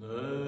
Ne